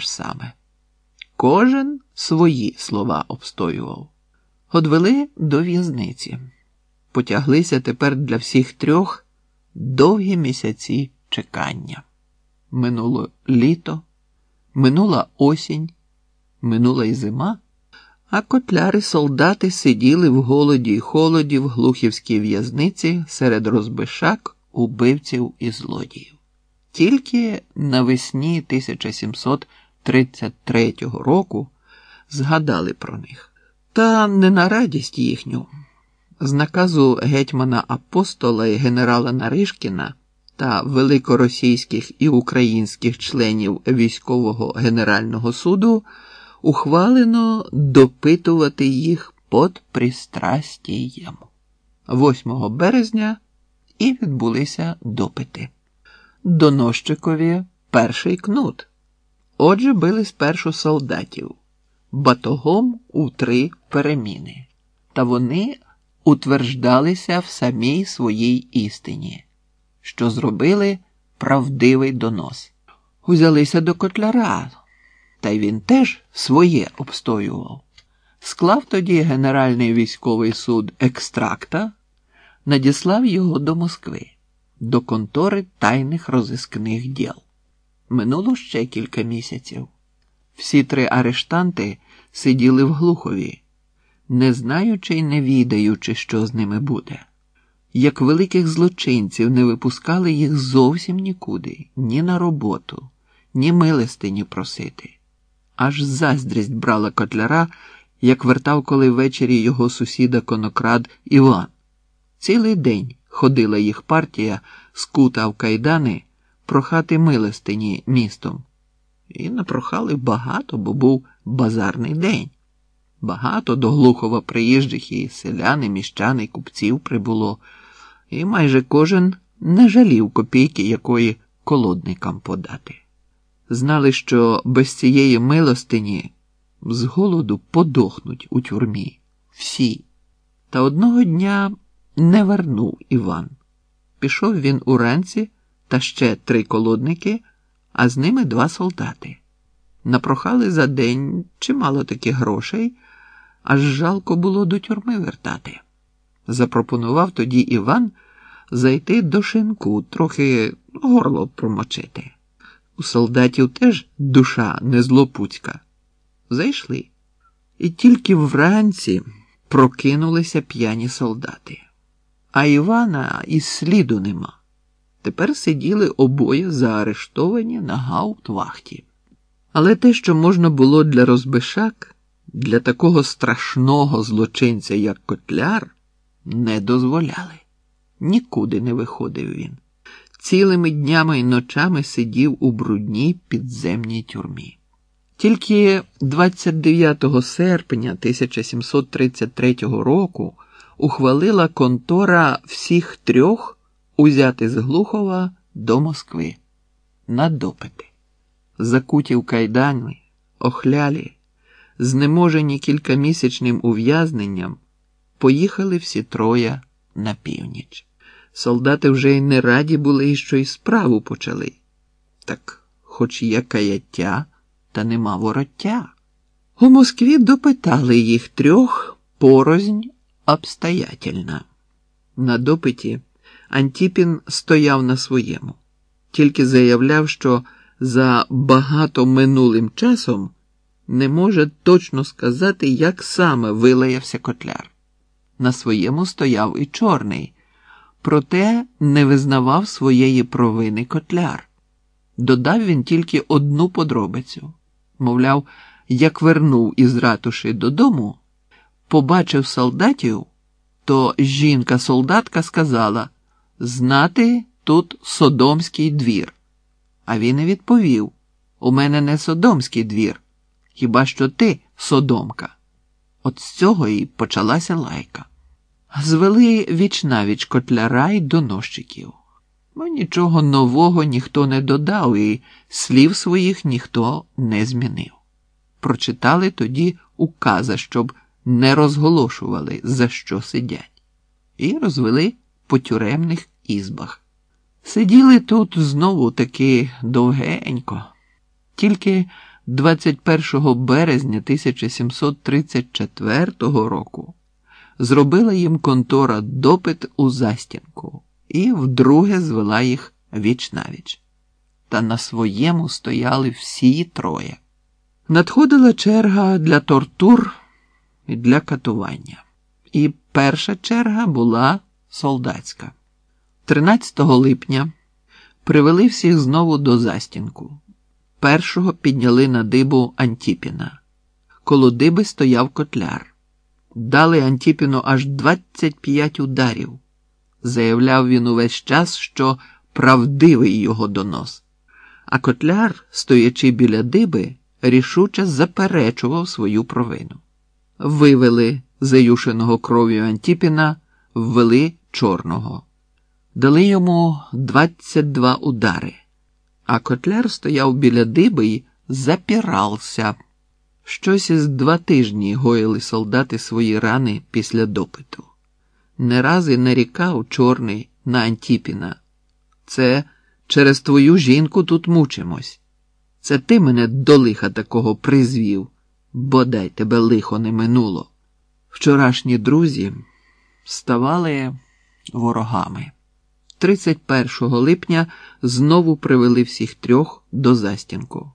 ж саме. Кожен свої слова обстоював. Одвели до в'язниці. Потяглися тепер для всіх трьох довгі місяці чекання. Минуло літо, минула осінь, минула й зима, а котляри солдати сиділи в голоді й холоді в глухівській в'язниці серед розбишак, убивців і злодіїв. Тільки навесні 1733 року згадали про них. Та не на радість їхню. З наказу гетьмана апостола і генерала Наришкіна та великоросійських і українських членів військового генерального суду ухвалено допитувати їх під пристрастієм. 8 березня і відбулися допити. Донощикові перший кнут. Отже, били спершу солдатів батогом у три переміни, та вони утверждалися в самій своїй істині, що зробили правдивий донос. Узялися до котляра, та й він теж своє обстоював. Склав тоді Генеральний військовий суд екстракта, надіслав його до Москви, до контори тайних розіскних діл. Минуло ще кілька місяців. Всі три арештанти сиділи в Глухові, не знаючи й не відаючи, що з ними буде. Як великих злочинців не випускали їх зовсім нікуди, ні на роботу, ні милостині просити. Аж заздрість брала котляра, як вертав коли ввечері його сусіда конокрад Іван. Цілий день ходила їх партія, скута в кайдани, прохати милостині містом. І напрохали багато, бо був базарний день. Багато до Глухова приїжджих і селян, і міщан, і купців прибуло, і майже кожен не жалів копійки якої колодникам подати. Знали, що без цієї милостині з голоду подохнуть у тюрмі всі. Та одного дня не вернув Іван. Пішов він уранці та ще три колодники, а з ними два солдати. Напрохали за день чимало таких грошей, аж жалко було до тюрми вертати. Запропонував тоді Іван зайти до шинку, трохи горло промочити. У солдатів теж душа не злопуцька. Зайшли. І тільки вранці прокинулися п'яні солдати. А Івана і сліду нема. Тепер сиділи обоє заарештовані на гауптвахті. Але те, що можна було для розбишак, для такого страшного злочинця, як Котляр, не дозволяли. Нікуди не виходив він. Цілими днями і ночами сидів у брудній підземній тюрмі. Тільки 29 серпня 1733 року ухвалила контора всіх трьох узяти з Глухова до Москви на допити. Закуті в кайдани, охлялі, знеможені кількамісячним ув'язненням, поїхали всі троє на північ. Солдати вже й не раді були, що й справу почали. Так, хоч є каяття, та нема вороття. У Москві допитали їх трьох порознь обстоятельно. На допиті Антіпін стояв на своєму, тільки заявляв, що за багато минулим часом не може точно сказати, як саме вилаявся котляр. На своєму стояв і чорний, проте не визнавав своєї провини котляр. Додав він тільки одну подробицю мовляв, як вернув із ратуші додому, побачив солдатів, то жінка-солдатка сказала знати тут содомський двір. А він і відповів: У мене не содомський двір, хіба що ти содомка. От з цього і почалася лайка. Звели вічнавіч котляра й доносчиків. Ну, нічого нового ніхто не додав, і слів своїх ніхто не змінив. Прочитали тоді указа, щоб не розголошували, за що сидять, і розвели по тюремних ізбах. Сиділи тут знову таки довгенько, тільки 21 березня 1734 року зробила їм контора допит у застінку і вдруге звела їх віч навіч. Та на своєму стояли всі троє. Надходила черга для тортур і для катування. І перша черга була солдатська. 13 липня привели всіх знову до застінку. Першого підняли на дибу Антіпіна. Коло диби стояв котляр. Дали Антіпіну аж 25 ударів. Заявляв він увесь час, що правдивий його донос. А котляр, стоячи біля диби, рішуче заперечував свою провину. Вивели заюшеного кров'ю Антіпіна, ввели чорного. Дали йому 22 удари, а котляр стояв біля диби і запірався. Щось із два тижні гоїли солдати свої рани після допиту. Не раз і нарікав чорний на Антіпіна. Це через твою жінку тут мучимось. Це ти мене до лиха такого призвів, бодай тебе лихо не минуло. Вчорашні друзі ставали ворогами. 31 липня знову привели всіх трьох до застінку.